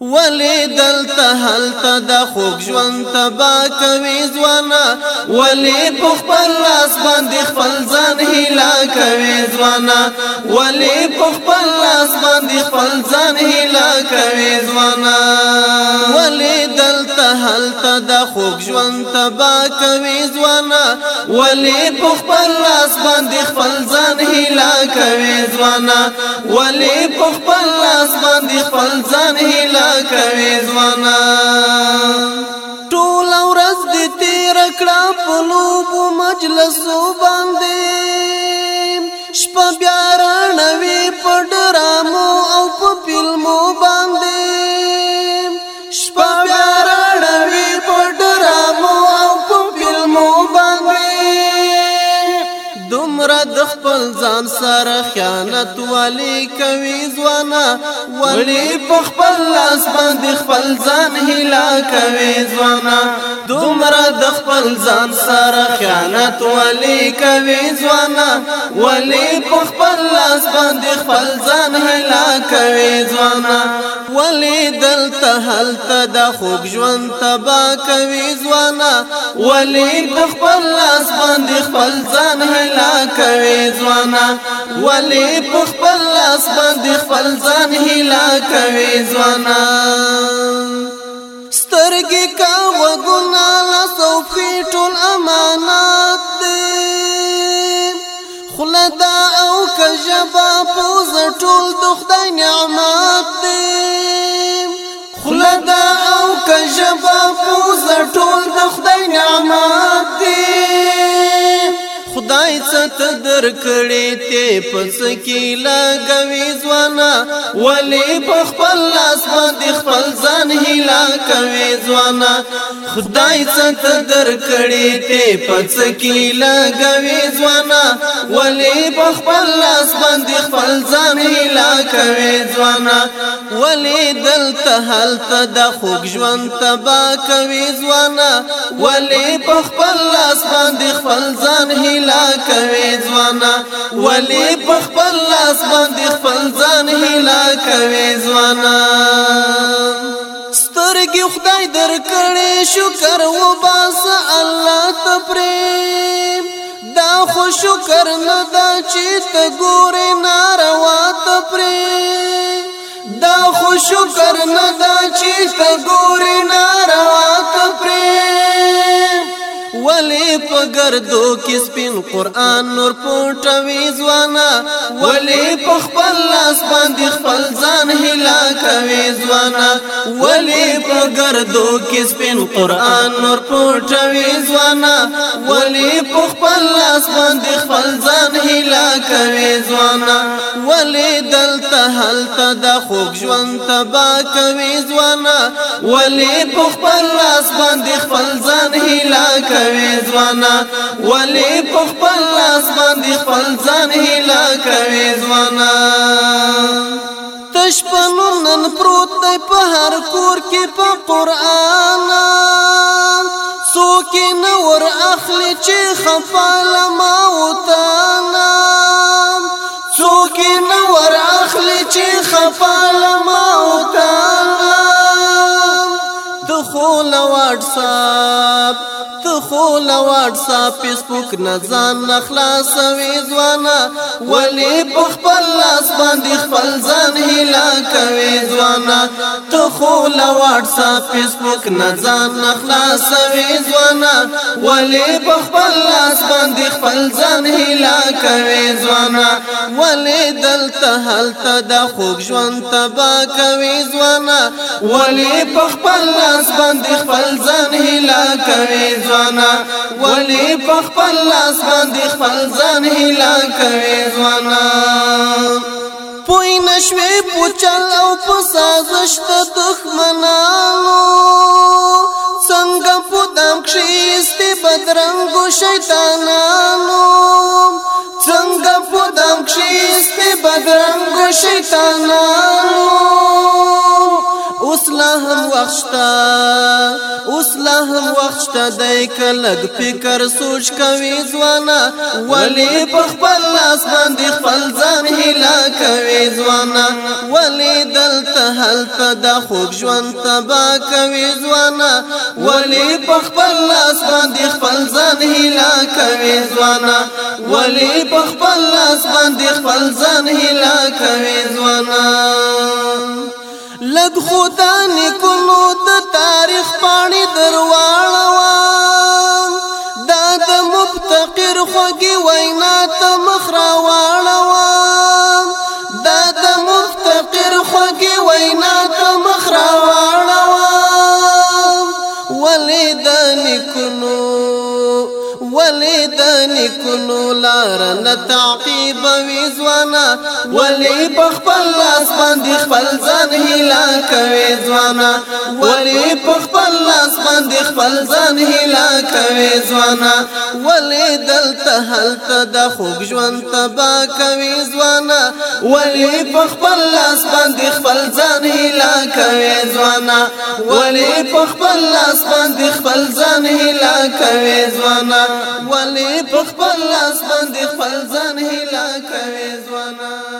ولی دلته هلته د خوږ ژوند تبا کوي ځوانه ولی په خپل لاس باندې خپل ځان هیلا کوي ځوانه ولی په خپل لاس باندې خپل ځان هیلا کوي ځوانه ولی هل ته د خوږ ژوند تبا کوي ځوانا ولی په خپل لاس باندې خپل ځان هلا کوي ځوانا ولی په خپل لاس باندې خپل ځان هلا کوي ځوانا ټول ورځ دې تیر کړه په لوبو مجلسو باندې شپه بیا خپل ځان سره خیانت ولی کوي ځوانا ولی په خپل لاس باندې خپل ځان هلا کوي ځوانا دومره د خپل ځان سره خیانت ولی کوي ځوانا ولی په خپل لاس باندې خپل ځان هلا کوي ځوانا ولی دلته هلته د خوږ ژوند تبا کوي ځوانا ولی په خپل لاس باندې خپل ځان هلا کوي ځوانا ولی په خپل لاس باندې خپل ځان هلا کوي ځوانا سترګې کا وګنا لاس او ټول امانات دې خلدا او کجبا پوز ټول د خدای نعمت دې خلدا او کجبا پوز ټول د خدای نعمت تا در کړي ته پس کی لا غوي زوانا ولي په خپل لاس باندې خپل ځان هلا کوي زوانا خدای څه تا در کړي ته پس کی لا غوي زوانا ولی بخبل لاس باندې خپل زمیلا کوي ځوانا ولی دلته حالت د خوږ ژوند تبا کوي ځوانا ولی بخبل لاس باندې خپل ځان هلا کوي ځوانا ولی بخبل لاس باندې خپل ځان هلا کوي ځوانا سترګي خدای درکړې شکر وباس الله تپریم دا خو شکر نه دا چې ته ګورې ناروا ته پرې دا خو شکر نه دا چې ته ګورې ناروا ته پرې ولی په ګردو کې سپین قران نور پټوي ځوانا ولی په خپل لاس باندې خپل ځان هلا کوي ځوانا ولی په ګردو کې سپین قران نور پټوي ځوانا ولی په خپل اس باندې خپل ځان هلا کوي ځوانا ولې دلته هلته د خوږ ژوند تبا کوي ځوانا ولې په خپل لاس باندې خپل ځان هلا کوي ځوانا ولې په خپل لاس باندې خپل ځان هلا کوي ځوانا تشپنو نن پروت دی په هر کور کې په قران څوک نه ور اخلي چې خفاله WhatsApp خو لواټ سا فیسبوک نه ځان خلاص وی ځوانا ولی په خپل لاس باندې خپل ځان هلا کوي ځوانا ته خو لواټ سا فیسبوک نه ځان خلاص وی ځوانا ولی په خپل لاس باندې خپل ځان هلا کوي ځوانا ولی دلته هلته د خوږ ژوند تبا کوي ځوانا ولی په خپل لاس باندې خپل ځان کوي ځوانا ولی په خپل لاس باندې خپل ځان هلا کوي ځوانا پوی نشوي پوچل او په سازش د دښمنانو څنګه په دم کښېستې بدرنګو شیطانانو څنګه په دم کښېستې بدرنګو شیطانانو اوس لا هم وخشتا اوس لا هم وخشتا دای کلګ فکر سوچ کوي ځوانا ولی په خپل لاس باندې خپل ځان هلا کوي ځوانا ولی دلته هلته د خوږ ژوند تبا کوي ځوانا ولی په خپل لاس باندې خپل ځان هلا کوي ځوانا ولی په خپل لاس باندې خپل ځان هلا کوي ځوانا لګ خدا نکلو د تاریخ پاڼې درواړوا دا د مبتقر خوږي وینا ته مخ راواړوا نیکونو لار نه تعقیب وی ځوانا ولی پخپل لاس باندې خپل ځان هلا کوي ځوانا ولی پخپل لاس باندې خپل ځان هلا کوي ځوانا ولی دلته هلته د خوږ ژوند تبا کوي ځوانا ولی پخپل لاس باندې خپل ځان هلا کوي ځوانا ولی پخپل لاس باندې خپل ځان هلا کوي ځوانا ولی پخ خپل لاس باندې خپل ځان هلا کوي ځوانان